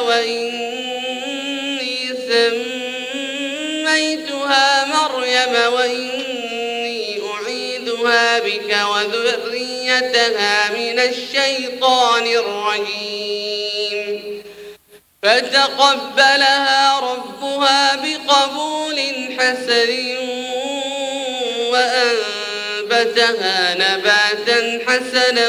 وإني سميتها مريم وإني أعيذها بك وذريتها من الشيطان الرجيم. فتقبلها ربها بقبول حسن وأنبتها نباتا حسنا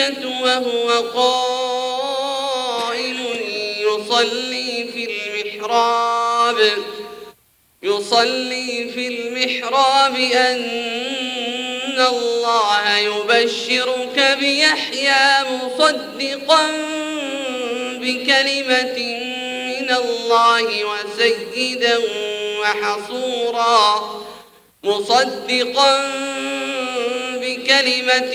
الملائكة وهو قائم يصلي في المحراب. يصلي في المحراب أن الله يبشرك بيحيى مصدقا بكلمة من الله وسيدا وحصورا. مصدقا بكلمة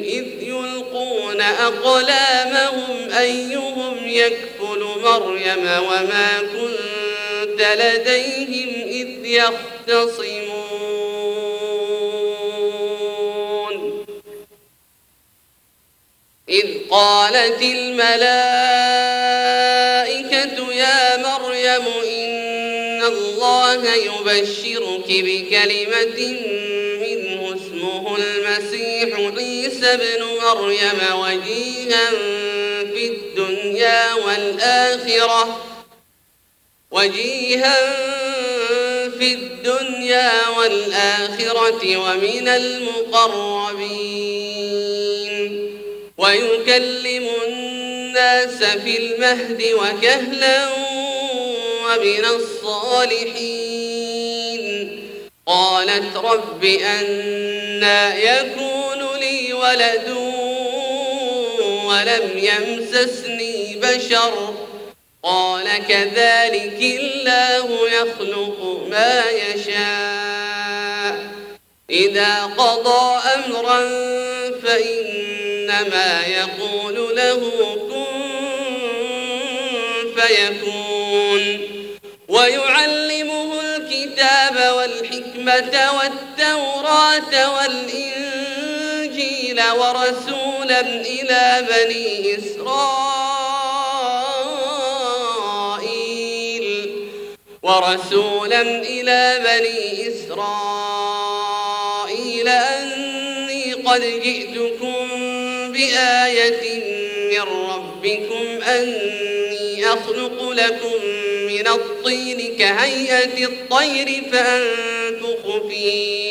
أقلامهم أيهم يكفل مريم وما كنت لديهم إذ يختصمون. إذ قالت الملائكة يا مريم إن الله يبشرك بكلمة المسيح عيسى بن مريم وجيها في الدنيا والآخرة. وجيها في الدنيا والآخرة ومن المقربين. ويكلم الناس في المهد وكهلا ومن الصالحين. قالت رب أنا يكون لي ولد ولم يمسسني بشر. قال كذلك الله يخلق ما يشاء. إذا قضى أمرا فإنما يقول له كن فيكون. ويعلمه الكتاب والحكمة والإنجيل ورسولا إلى بني إسرائيل ورسولا إلى بني إسرائيل أني قد جئتكم بآية من ربكم أني أخلق لكم من الطين كهيئة الطير فأنفخ فيه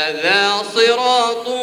صراط